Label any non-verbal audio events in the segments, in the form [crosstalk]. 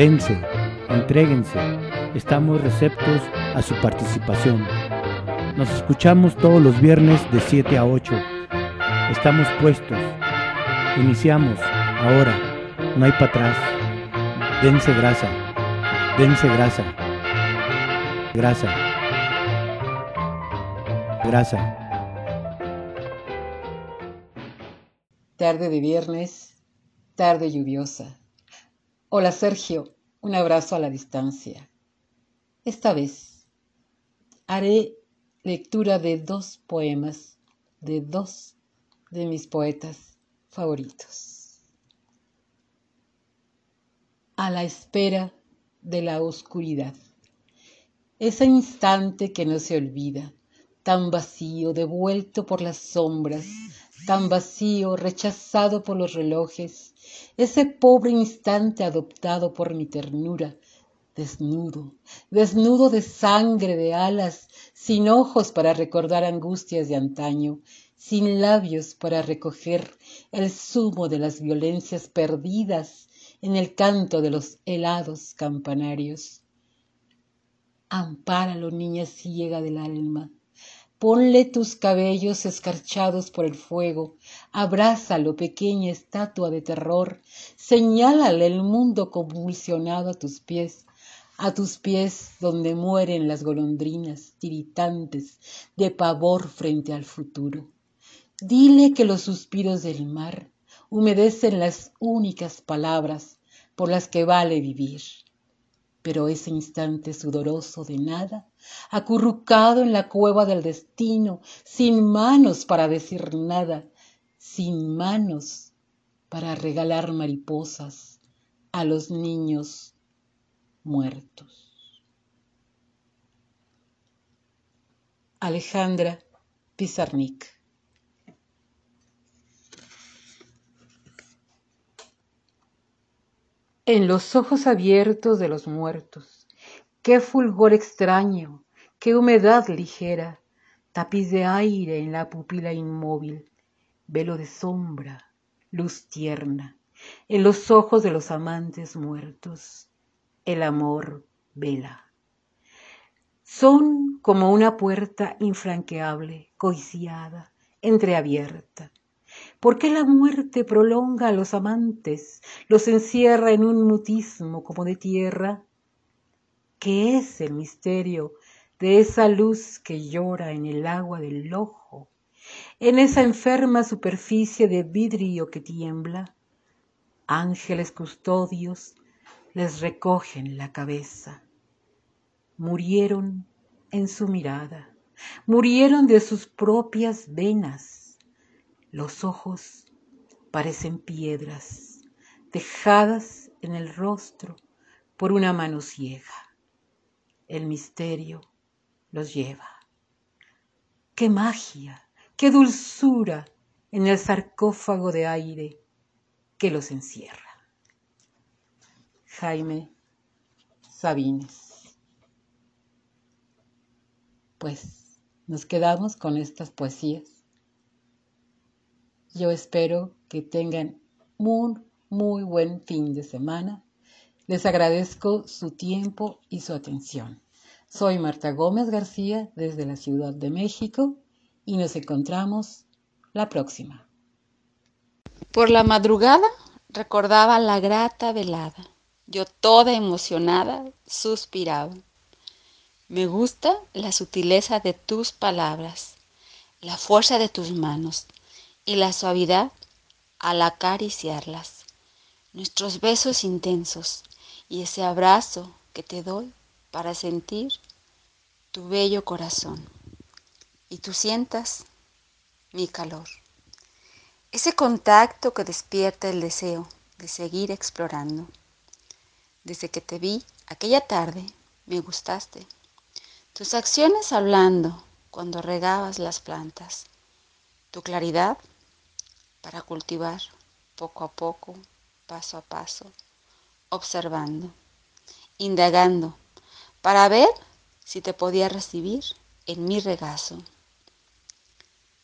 Dense, entréguense, estamos receptos a su participación. Nos escuchamos todos los viernes de 7 a 8. Estamos puestos. Iniciamos, ahora, no hay para atrás. Dense grasa, dense grasa, grasa, grasa. Tarde de viernes, tarde lluviosa. Hola Sergio, un abrazo a la distancia. Esta vez haré lectura de dos poemas de dos de mis poetas favoritos. A la espera de la oscuridad. Ese instante que no se olvida, tan vacío, devuelto por las sombras, tan vacío, rechazado por los relojes, ese pobre instante adoptado por mi ternura, desnudo, desnudo de sangre, de alas, sin ojos para recordar angustias de antaño, sin labios para recoger el zumo de las violencias perdidas en el canto de los helados campanarios. Ampáralo, niña ciega del alma, Ponle tus cabellos escarchados por el fuego, abrázalo, pequeña estatua de terror, señálale el mundo convulsionado a tus pies, a tus pies donde mueren las golondrinas tiritantes de pavor frente al futuro. Dile que los suspiros del mar humedecen las únicas palabras por las que vale vivir. Pero ese instante sudoroso de nada, acurrucado en la cueva del destino, sin manos para decir nada, sin manos para regalar mariposas a los niños muertos. Alejandra Pizarnik en los ojos abiertos de los muertos. Qué fulgor extraño, qué humedad ligera, tapiz de aire en la pupila inmóvil, velo de sombra, luz tierna, en los ojos de los amantes muertos. El amor vela. Son como una puerta infranqueable, codiciada, entreabierta ¿Por qué la muerte prolonga a los amantes, los encierra en un mutismo como de tierra? ¿Qué es el misterio de esa luz que llora en el agua del ojo, en esa enferma superficie de vidrio que tiembla? Ángeles custodios les recogen la cabeza. Murieron en su mirada, murieron de sus propias venas los ojos parecen piedras dejadas en el rostro por una mano ciega. El misterio los lleva. ¡Qué magia! ¡Qué dulzura en el sarcófago de aire que los encierra! Jaime Sabines. Pues nos quedamos con estas poesías yo espero que tengan un muy buen fin de semana. Les agradezco su tiempo y su atención. Soy Marta Gómez García desde la Ciudad de México y nos encontramos la próxima. Por la madrugada recordaba la grata velada. Yo toda emocionada suspiraba. Me gusta la sutileza de tus palabras, la fuerza de tus manos y la suavidad al acariciarlas, nuestros besos intensos y ese abrazo que te doy para sentir tu bello corazón y tú sientas mi calor. Ese contacto que despierta el deseo de seguir explorando. Desde que te vi aquella tarde, me gustaste. Tus acciones hablando cuando regabas las plantas. Tu claridad para cultivar poco a poco, paso a paso, observando, indagando, para ver si te podía recibir en mi regazo.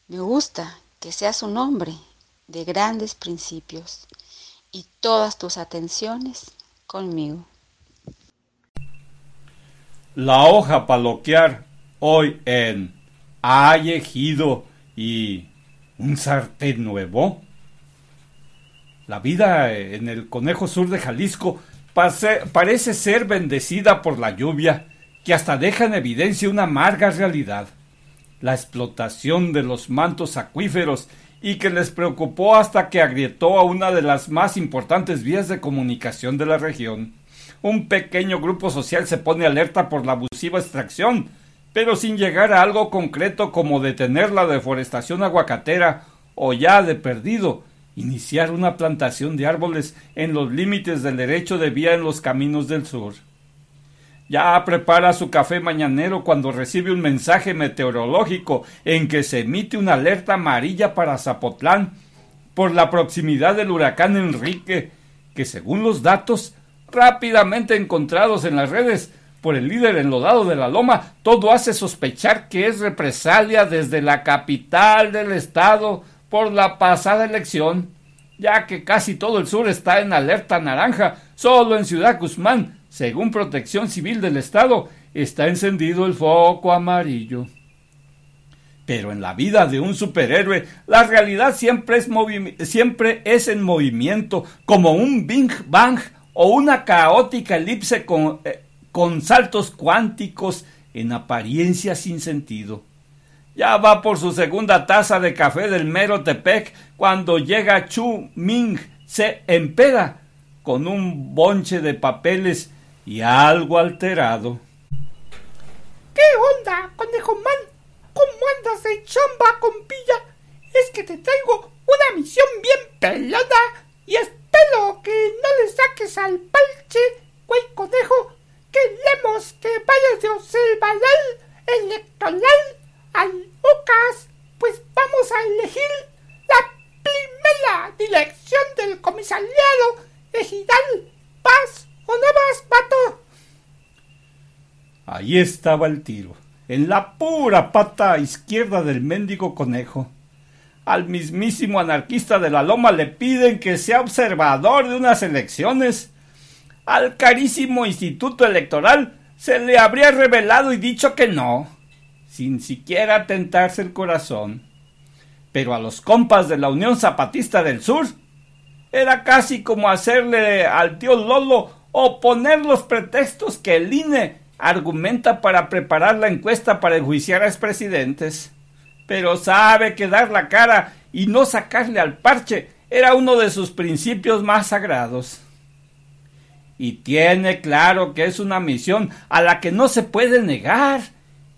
Me gusta que seas un hombre de grandes principios y todas tus atenciones conmigo. La hoja paloquear hoy en hay ejido y un sartén nuevo. La vida en el Conejo Sur de Jalisco parece ser bendecida por la lluvia, que hasta deja en evidencia una amarga realidad, la explotación de los mantos acuíferos y que les preocupó hasta que agrietó a una de las más importantes vías de comunicación de la región. Un pequeño grupo social se pone alerta por la abusiva extracción, pero sin llegar a algo concreto como detener la deforestación aguacatera o ya de perdido, iniciar una plantación de árboles en los límites del derecho de vía en los caminos del sur. Ya prepara su café mañanero cuando recibe un mensaje meteorológico en que se emite una alerta amarilla para Zapotlán por la proximidad del huracán Enrique, que según los datos rápidamente encontrados en las redes por el líder enlodado de la Loma, todo hace sospechar que es represalia desde la capital del estado por la pasada elección, ya que casi todo el sur está en alerta naranja, solo en Ciudad Guzmán, según Protección Civil del Estado, está encendido el foco amarillo. Pero en la vida de un superhéroe, la realidad siempre es, siempre es en movimiento, como un Big Bang o una caótica elipse eh, con saltos cuánticos en apariencia sin sentido. Ya va por su segunda taza de café del mero Tepec cuando llega Chu Ming se empeda con un bonche de papeles y algo alterado. ¿Qué onda, conejo man? ¿Cómo andas de chamba, compilla? Es que te traigo una misión bien pelada y espero que no le saques al palche, güey conejo, queremos que vayas de observador electoral UCAS, pues vamos a elegir la primera dirección del comisariado ejidal. ¿Vas o no vas, pato? Ahí estaba el tiro, en la pura pata izquierda del mendigo conejo. Al mismísimo anarquista de la loma le piden que sea observador de unas elecciones al carísimo Instituto Electoral se le habría revelado y dicho que no, sin siquiera tentarse el corazón. Pero a los compas de la Unión Zapatista del Sur era casi como hacerle al tío Lolo o poner los pretextos que el INE argumenta para preparar la encuesta para enjuiciar a expresidentes. Pero sabe que dar la cara y no sacarle al parche era uno de sus principios más sagrados y tiene claro que es una misión a la que no se puede negar.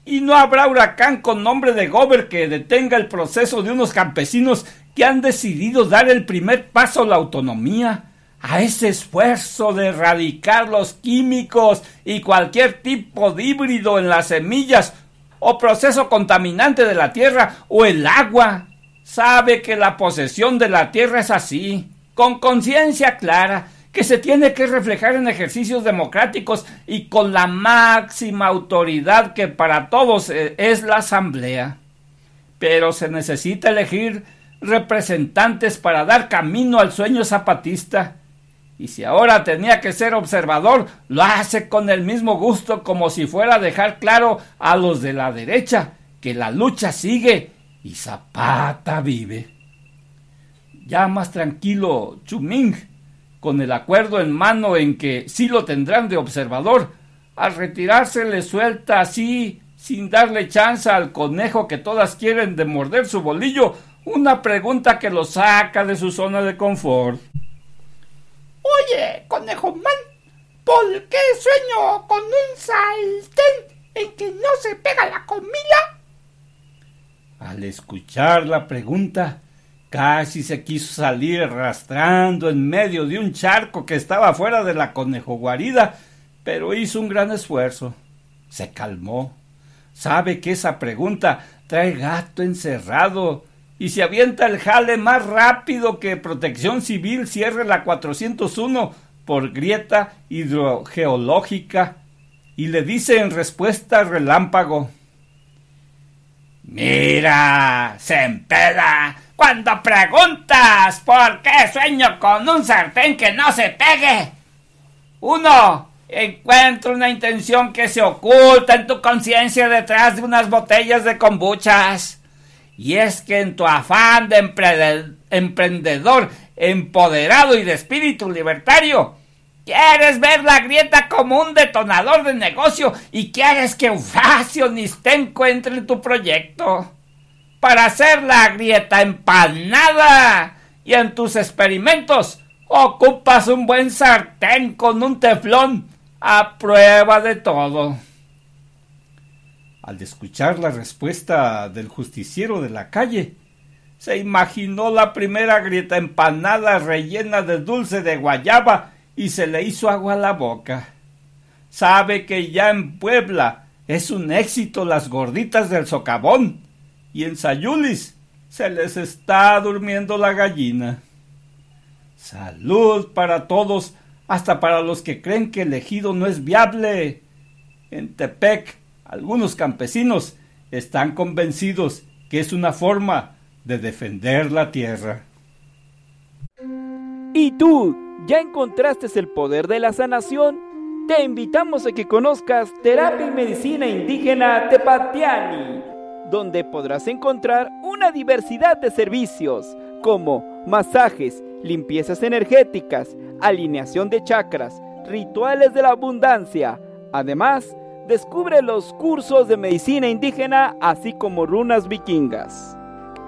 Y no habrá huracán con nombre de Gober que detenga el proceso de unos campesinos que han decidido dar el primer paso a la autonomía, a ese esfuerzo de erradicar los químicos y cualquier tipo de híbrido en las semillas o proceso contaminante de la tierra o el agua. Sabe que la posesión de la tierra es así, con conciencia clara, que se tiene que reflejar en ejercicios democráticos y con la máxima autoridad que para todos eh, es la Asamblea. Pero se necesita elegir representantes para dar camino al sueño zapatista. Y si ahora tenía que ser observador, lo hace con el mismo gusto como si fuera a dejar claro a los de la derecha que la lucha sigue y Zapata vive. Ya más tranquilo, Chuming con el acuerdo en mano en que sí lo tendrán de observador, al retirarse le suelta así, sin darle chance al conejo que todas quieren de morder su bolillo, una pregunta que lo saca de su zona de confort. Oye, conejo man, ¿por qué sueño con un saltén en que no se pega la comida? Al escuchar la pregunta, Casi se quiso salir arrastrando en medio de un charco que estaba fuera de la conejo guarida, pero hizo un gran esfuerzo. Se calmó. Sabe que esa pregunta trae gato encerrado y se avienta el jale más rápido que Protección Civil cierre la 401 por grieta hidrogeológica y le dice en respuesta relámpago Mira, se empela cuando preguntas por qué sueño con un sartén que no se pegue. Uno, encuentra una intención que se oculta en tu conciencia detrás de unas botellas de kombuchas. Y es que en tu afán de emprendedor empoderado y de espíritu libertario, quieres ver la grieta como un detonador de negocio y quieres que Eufacio te encuentre en tu proyecto. Para hacer la grieta empanada y en tus experimentos ocupas un buen sartén con un teflón a prueba de todo. Al escuchar la respuesta del justiciero de la calle, se imaginó la primera grieta empanada rellena de dulce de guayaba y se le hizo agua a la boca. Sabe que ya en Puebla es un éxito las gorditas del socavón y en Sayulis se les está durmiendo la gallina. Salud para todos, hasta para los que creen que el ejido no es viable. En Tepec algunos campesinos están convencidos que es una forma de defender la tierra. ¿Y tú ya encontraste el poder de la sanación? Te invitamos a que conozcas Terapia y Medicina Indígena Tepatiani, donde podrás encontrar una diversidad de servicios como masajes, limpiezas energéticas, alineación de chakras, rituales de la abundancia. Además, Descubre los cursos de medicina indígena, así como runas vikingas.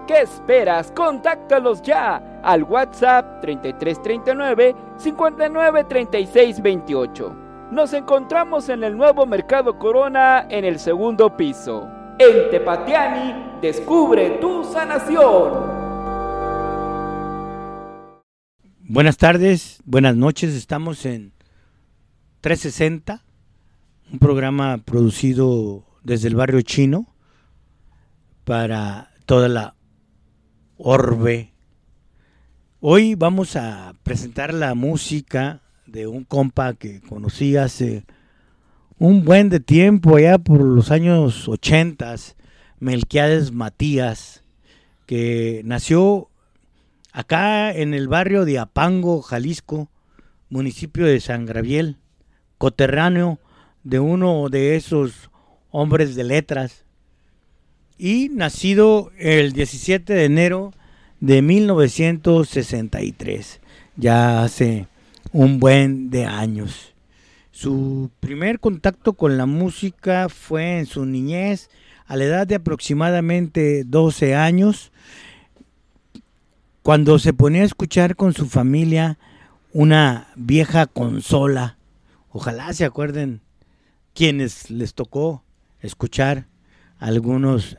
¿Qué esperas? Contáctalos ya al WhatsApp 3339 593628. Nos encontramos en el nuevo Mercado Corona en el segundo piso. En Tepatiani, descubre tu sanación. Buenas tardes, buenas noches, estamos en 360 un programa producido desde el barrio chino para toda la orbe. Hoy vamos a presentar la música de un compa que conocí hace un buen de tiempo, allá por los años 80, Melquiades Matías, que nació acá en el barrio de Apango, Jalisco, municipio de San Gabriel, coterráneo de uno de esos hombres de letras y nacido el 17 de enero de 1963, ya hace un buen de años. Su primer contacto con la música fue en su niñez, a la edad de aproximadamente 12 años, cuando se ponía a escuchar con su familia una vieja consola. Ojalá se acuerden quienes les tocó escuchar algunos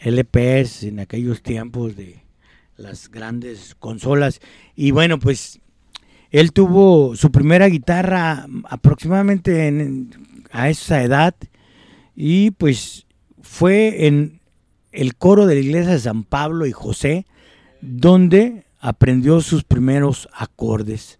LPs en aquellos tiempos de las grandes consolas. Y bueno, pues él tuvo su primera guitarra aproximadamente a esa edad y pues fue en el coro de la iglesia de San Pablo y José donde aprendió sus primeros acordes.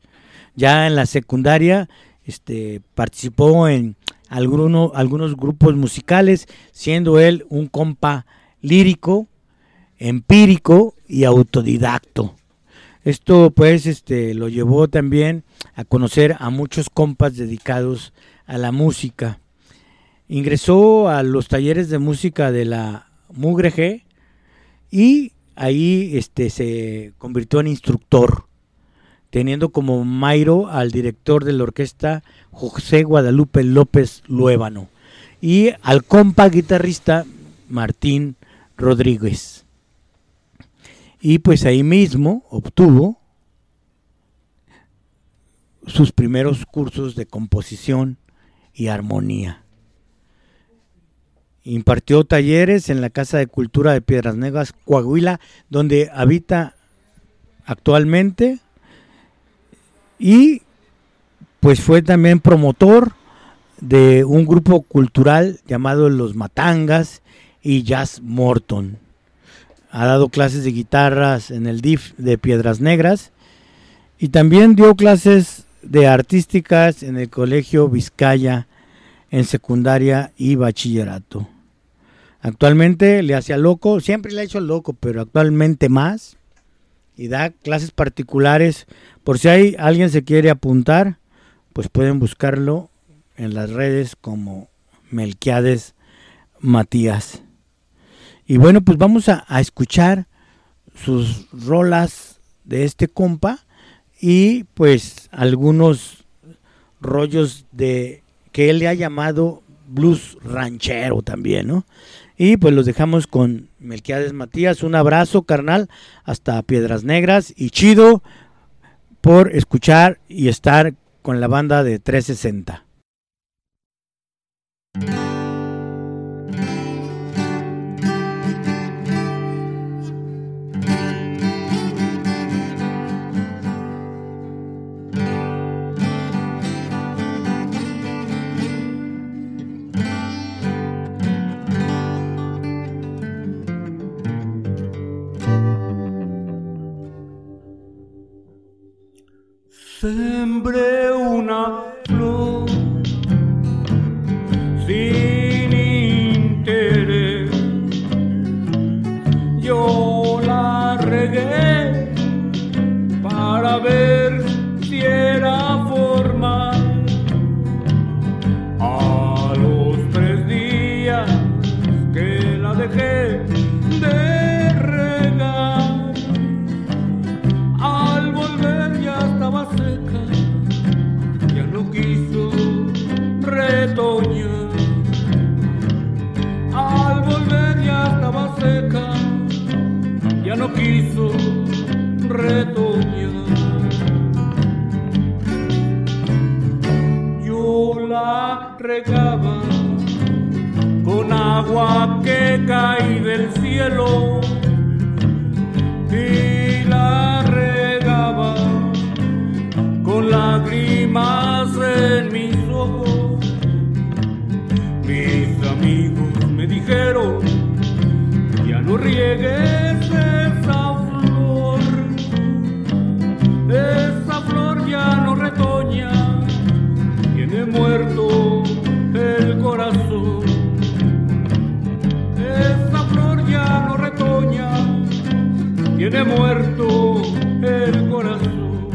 Ya en la secundaria este, participó en algunos grupos musicales, siendo él un compa lírico, empírico y autodidacto. Esto pues este, lo llevó también a conocer a muchos compas dedicados a la música. Ingresó a los talleres de música de la Mugre G y ahí este, se convirtió en instructor teniendo como Mairo al director de la orquesta José Guadalupe López Luébano y al compa guitarrista Martín Rodríguez. Y pues ahí mismo obtuvo sus primeros cursos de composición y armonía. Impartió talleres en la Casa de Cultura de Piedras Negras, Coahuila, donde habita actualmente y pues fue también promotor de un grupo cultural llamado Los Matangas y Jazz Morton. Ha dado clases de guitarras en el DIF de Piedras Negras y también dio clases de artísticas en el Colegio Vizcaya en secundaria y bachillerato. Actualmente le hacía loco, siempre le ha hecho loco, pero actualmente más. Y da clases particulares. Por si hay alguien se quiere apuntar, pues pueden buscarlo en las redes como Melquiades Matías. Y bueno, pues vamos a, escuchar sus rolas de este compa y pues algunos rollos de que él le ha llamado blues ranchero también, ¿no? Y pues los dejamos con Melquiades Matías. Un abrazo, carnal, hasta Piedras Negras. Y chido por escuchar y estar con la banda de 360. Muerto el corazón.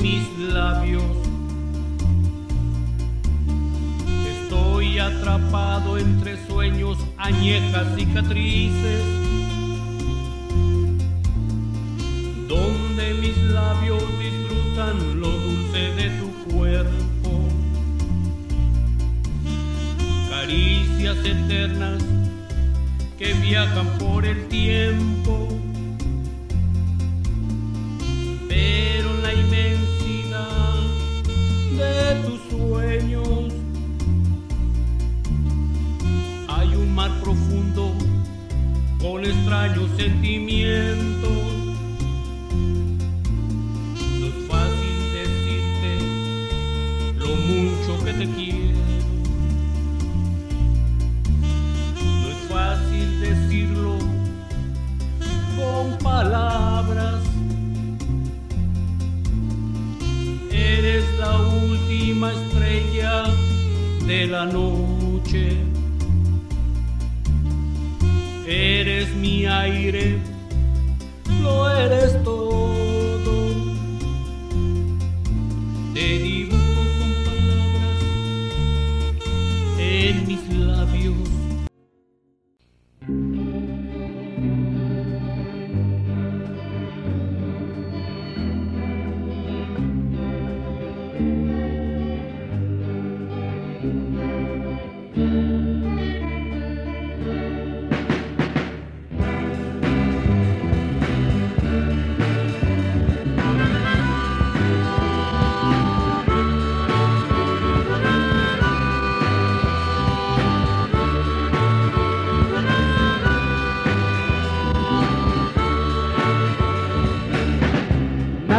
Mis labios. Estoy atrapado entre sueños, añejas cicatrices. Donde mis labios disfrutan lo dulce de tu cuerpo. Caricias eternas que viajan por el tiempo. Extraños sentimientos. No es fácil decirte lo mucho que te quiero. No es fácil decirlo con palabras. Eres la última estrella de la noche. Aire, lo eres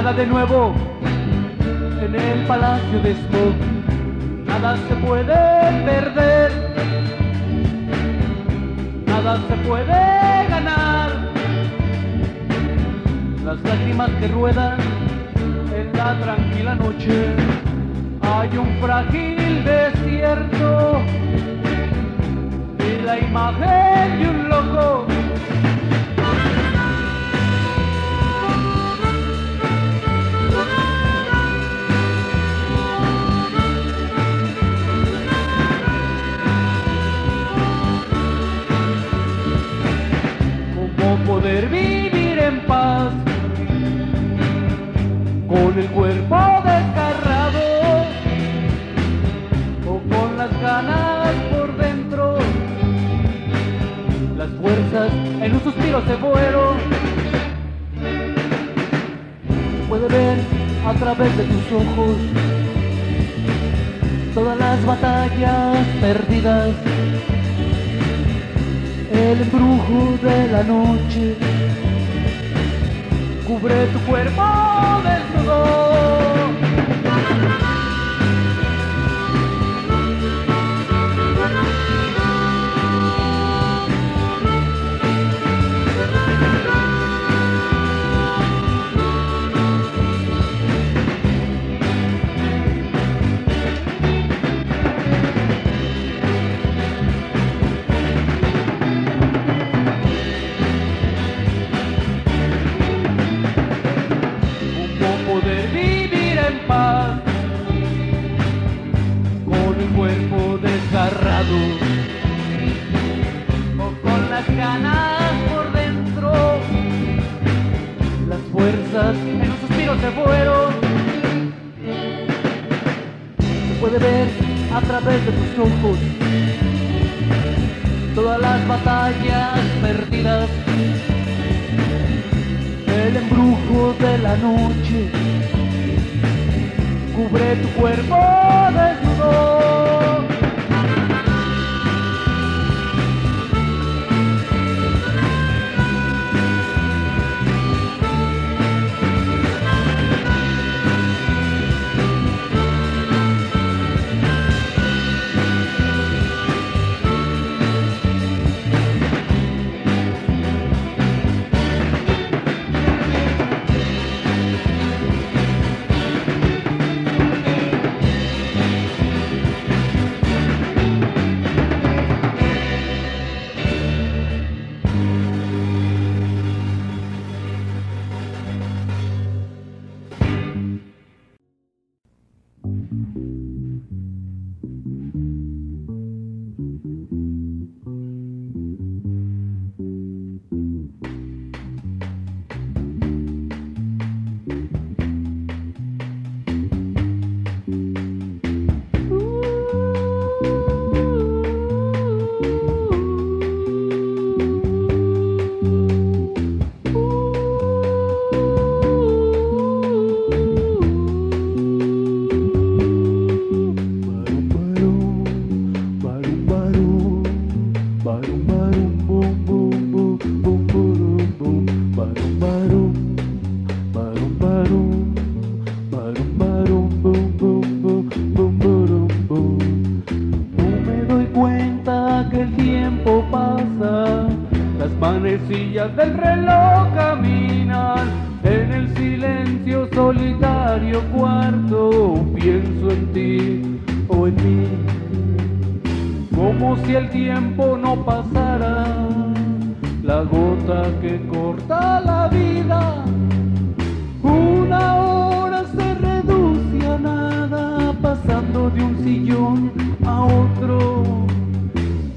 Nada de nuevo en el palacio de Smog. Nada se puede perder. Nada se puede ganar. Las lágrimas que ruedan en la tranquila noche. Hay un frágil desierto y la imagen de un loco cuerpo desgarrado o con las ganas por dentro. Las fuerzas en un suspiro se fueron. Puede ver a través de tus ojos todas las batallas perdidas. El embrujo de la noche cubre tu cuerpo desnudo. Fuerzas en un suspiro se fueron. Se puede ver a través de tus ojos todas las batallas perdidas. El embrujo de la noche cubre tu cuerpo desnudo. solitario cuarto pienso en ti o en mí, como si el tiempo no pasara, la gota que corta la vida, una hora se reduce a nada, pasando de un sillón a otro,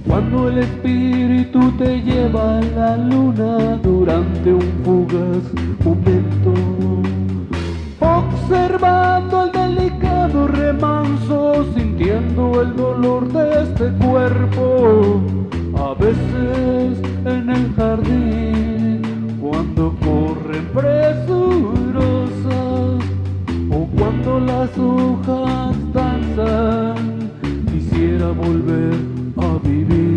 cuando el espíritu te lleva a la luna durante un fugaz momento observando el delicado remanso, sintiendo el dolor de este cuerpo. A veces en el jardín, cuando corren presurosas, o cuando las hojas danzan, quisiera volver a vivir.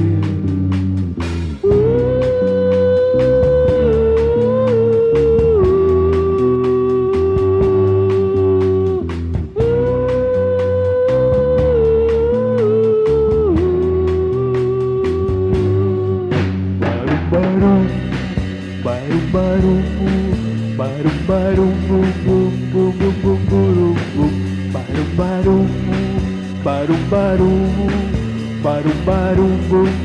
barum barum, barum barum, barum.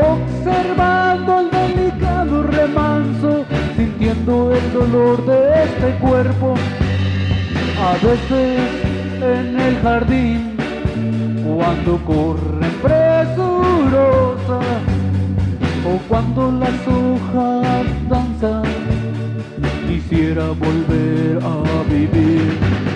observando el delicado remanso, sintiendo el dolor de este cuerpo. A veces en el jardín, cuando corren presurosa, o cuando las hojas danzan, quisiera volver a vivir.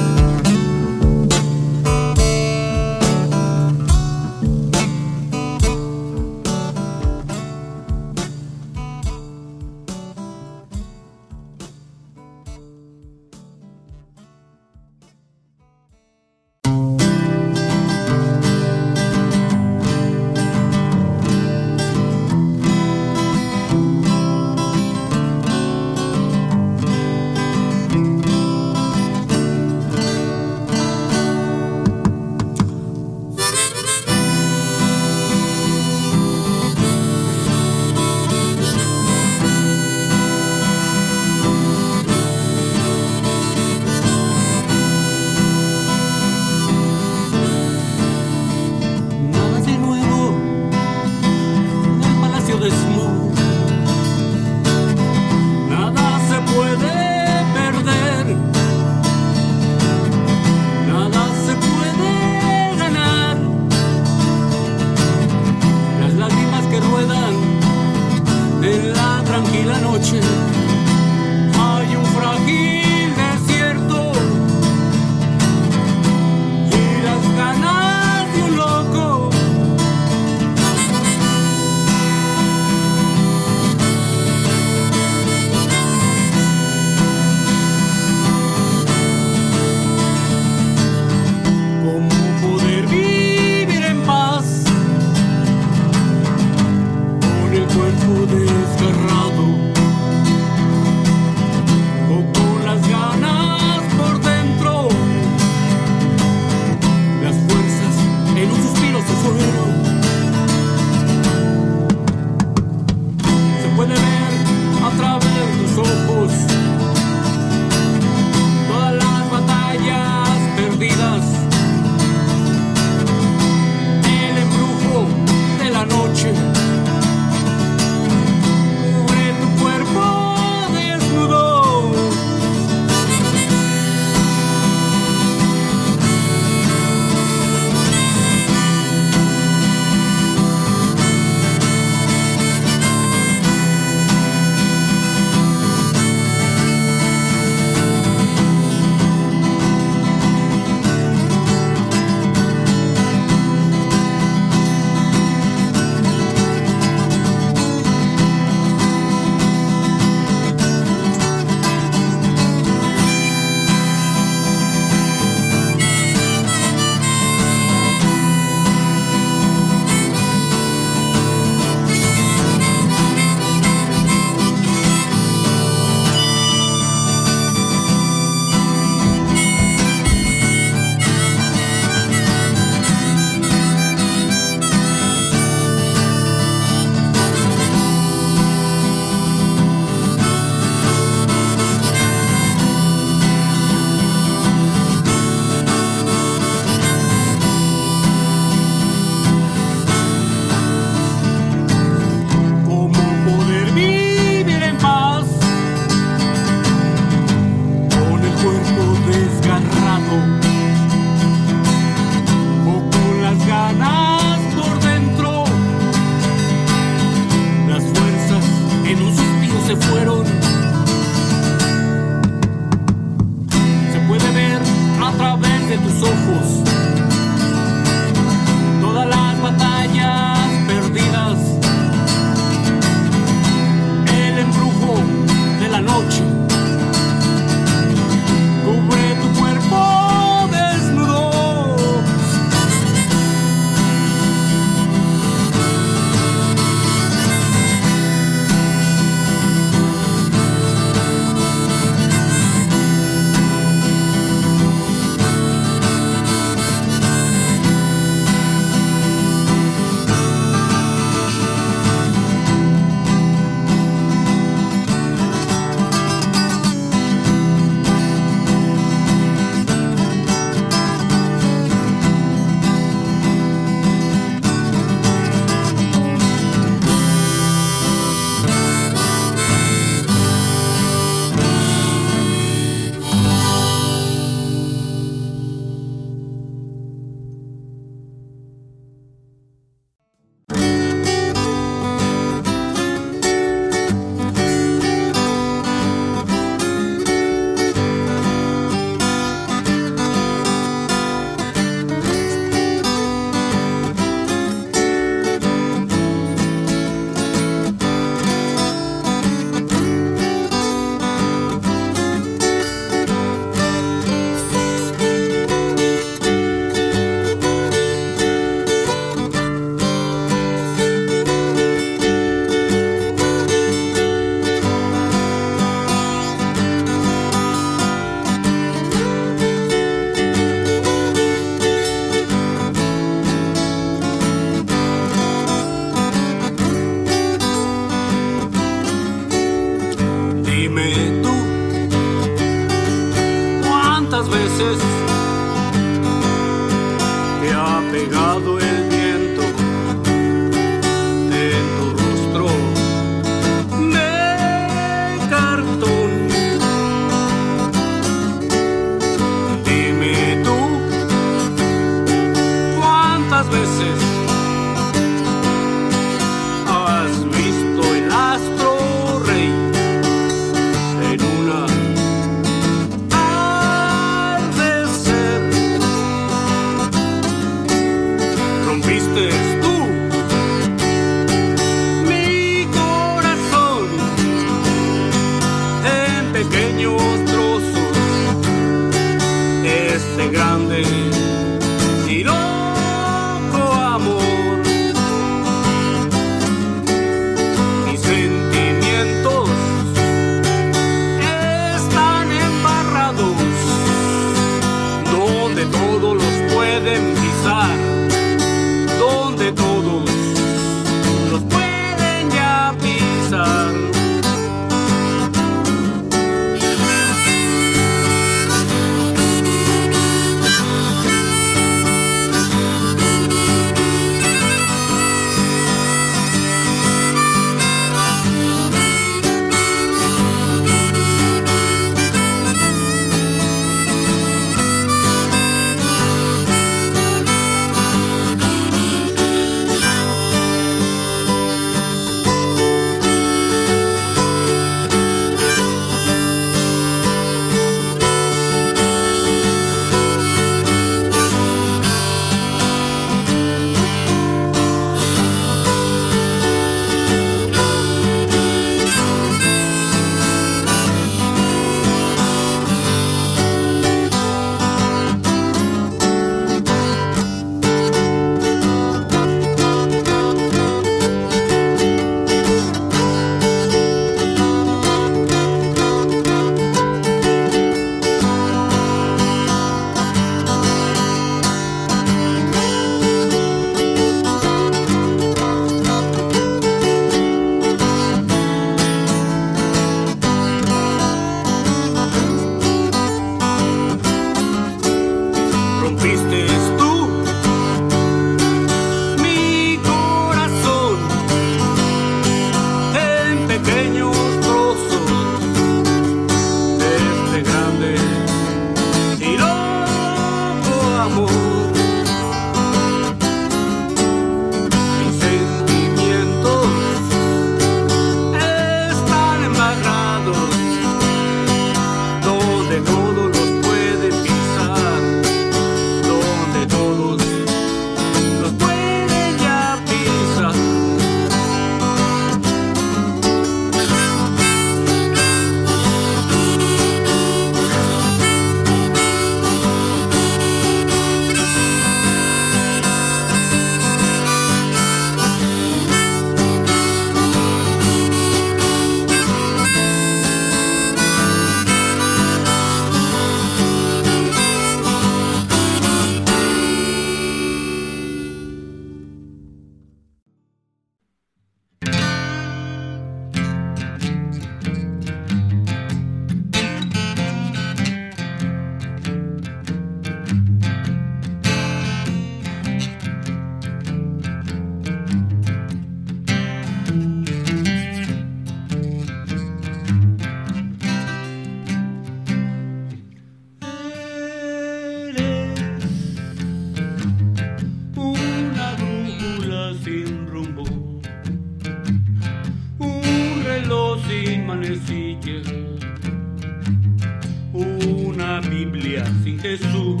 Biblia sin Jesús.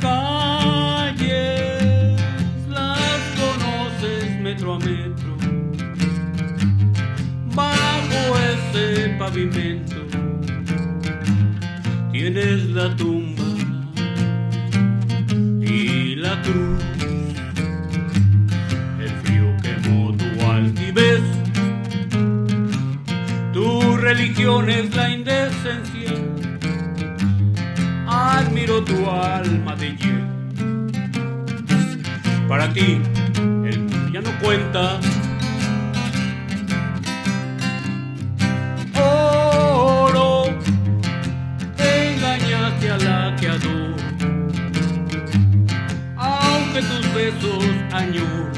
Calles las conoces metro a metro, bajo ese pavimento tienes la tumba es la indecencia. Admiro tu alma de hielo. Para ti, el mundo ya no cuenta. Oro, engañaste a la que adoro, aunque tus besos añoro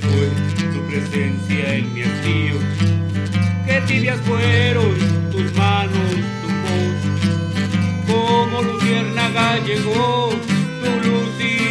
fue tu presencia en mi hastío, qué tibias fueron tus manos, tu voz, como luciérnaga llegó tu luz y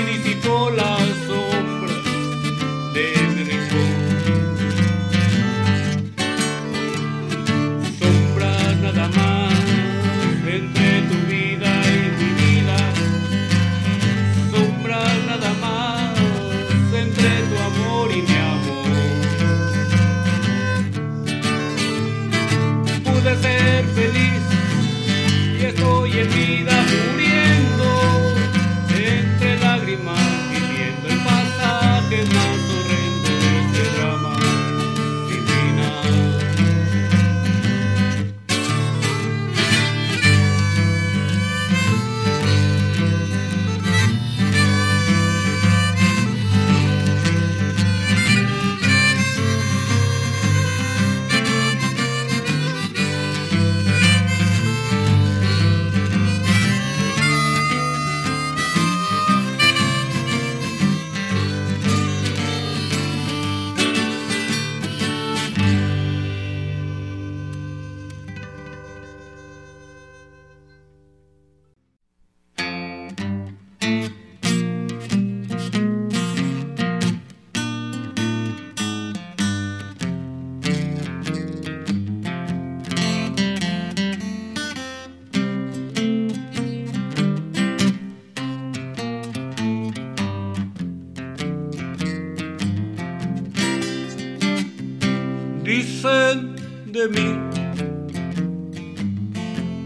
de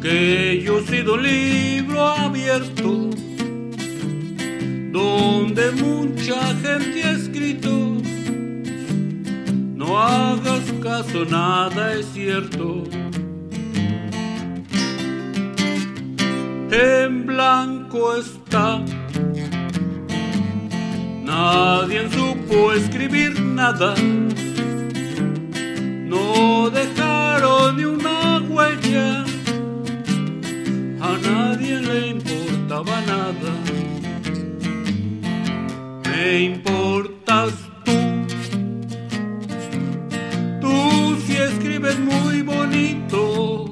que yo he sido libro abierto donde mucha gente ha escrito. No hagas caso, nada es cierto. En blanco está. Nadie supo escribir nada. No dejaron nada. Me importas tú. Tú si escribes muy bonito.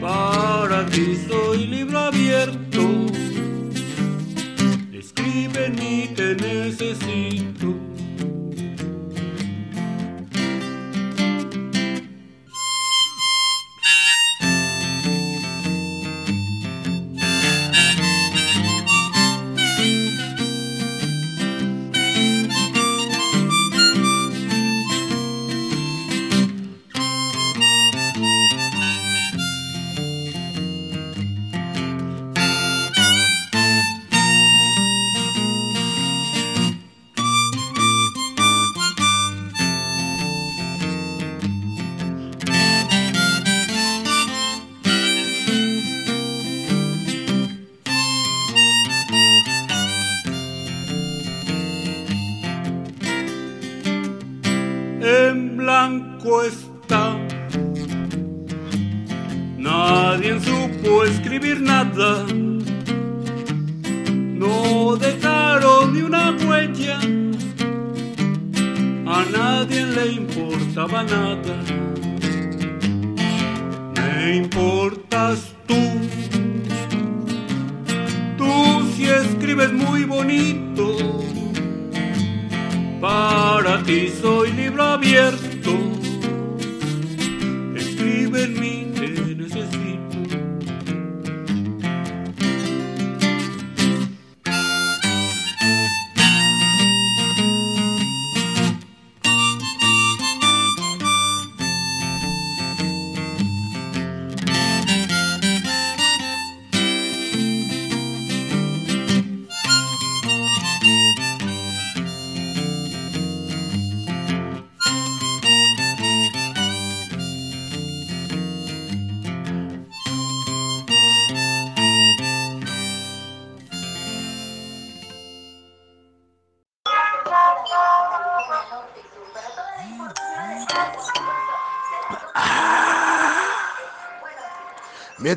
Para ti soy libro abierto. Escribe ni te necesito. Soy libro abierto.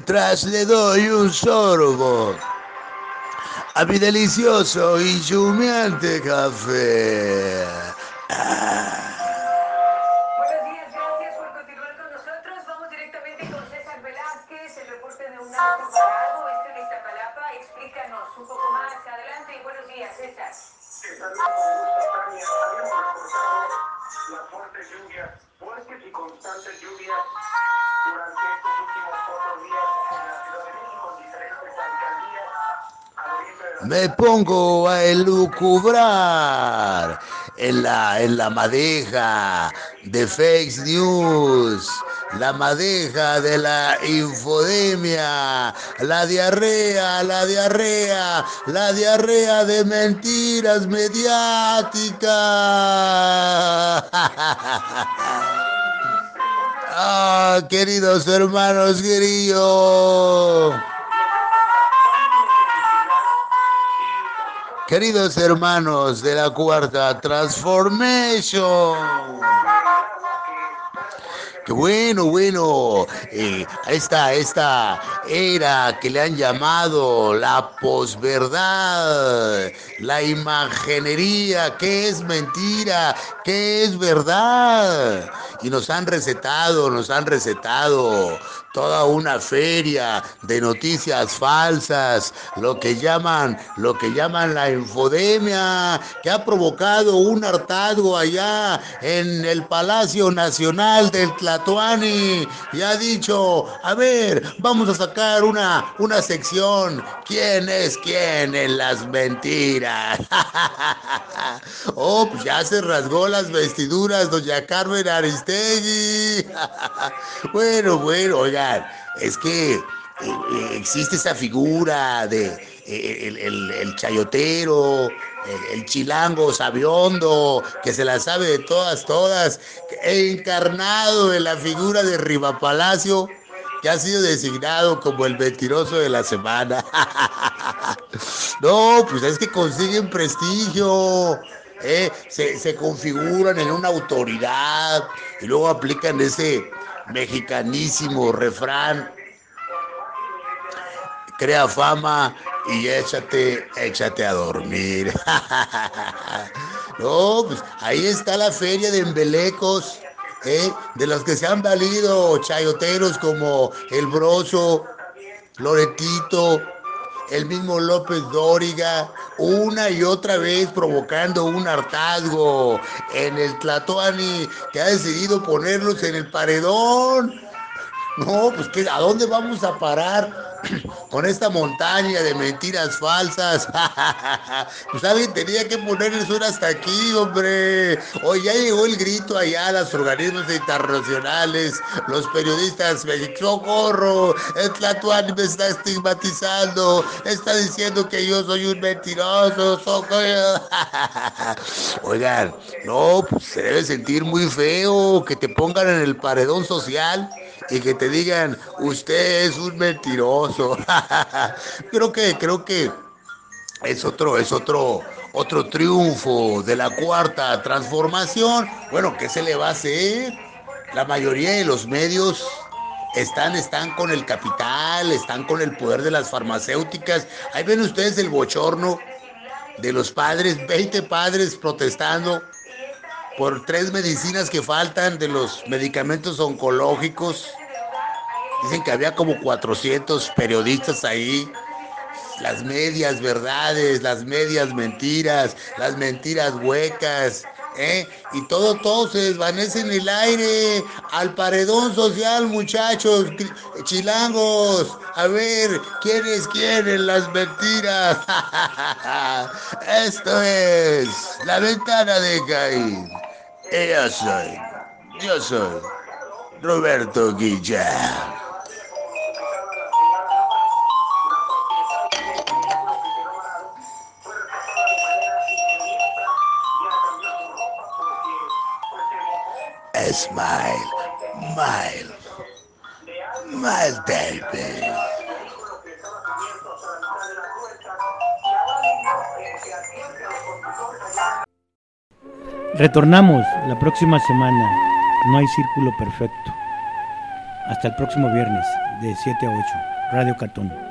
Mientras le doy un sorbo a mi delicioso y humeante café. Elucubrar en la, en la madeja de fake news, la madeja de la infodemia, la diarrea, la diarrea, la diarrea de mentiras mediáticas. [laughs] Ah, queridos hermanos, queridos. Queridos hermanos de la cuarta transformation. Qué bueno, bueno. eh, esta, esta era que le han llamado la posverdad, la imaginería, qué es mentira, qué es verdad. Y nos han recetado, nos han recetado toda una feria de noticias falsas, lo que llaman, lo que llaman la infodemia, que ha provocado un hartazgo allá en el Palacio Nacional del Tlatoani. Y ha dicho, a ver, vamos a sacar una, una sección, ¿quién es quién en las mentiras? [laughs] oh, pues ya se rasgó las vestiduras, doña Carmen Aristegui. [laughs] bueno, bueno, es que eh, eh, existe esa figura de eh, el, el- chayotero, el, chilango sabiondo, que se la sabe de todas, todas, encarnado en la figura de Riva Palacio, que ha sido designado como el mentiroso de la semana. [laughs] no, pues es que consiguen prestigio. Se, se configuran en una autoridad y luego aplican ese mexicanísimo refrán crea fama y échate, échate a dormir. [laughs] no, pues ahí está la feria de embelecos, ¿eh? de los que se han valido chayoteros como el Broso, Loretito, el mismo López Dóriga, una y otra vez provocando un hartazgo en el Tlatoani, que ha decidido ponerlos en el paredón. No, pues ¿qué? ¿a dónde vamos a parar [clears throat] con esta montaña de mentiras falsas? [laughs] pues alguien tenía que ponerles una hasta aquí, hombre. Hoy ya llegó el grito allá a los organismos internacionales, los periodistas socorro, el Tlatuani me está estigmatizando, está diciendo que yo soy un mentiroso, socorro. [laughs] Oigan, no, pues se debe sentir muy feo que te pongan en el paredón social y que te digan, usted es un mentiroso. [laughs] creo que, creo que es otro, es otro, otro triunfo de la cuarta transformación. Bueno, ¿qué se le va a hacer? La mayoría de los medios están, están con el capital, están con el poder de las farmacéuticas. Ahí ven ustedes el bochorno de los padres, 20 padres protestando por tres medicinas que faltan de los medicamentos oncológicos. Dicen que había como 400 periodistas ahí. Las medias verdades, las medias mentiras, las mentiras huecas, ¿eh? Y todo, todo se desvanece en el aire. Al paredón social, muchachos, chilangos. A ver, ¿quién es quién en las mentiras? [laughs] Esto es la ventana de Caín. Yo soy, yo soy Roberto Guillén. Smile, smile, smile, baby. Retornamos la próxima semana. No hay círculo perfecto. Hasta el próximo viernes de 7 a 8. Radio Catón.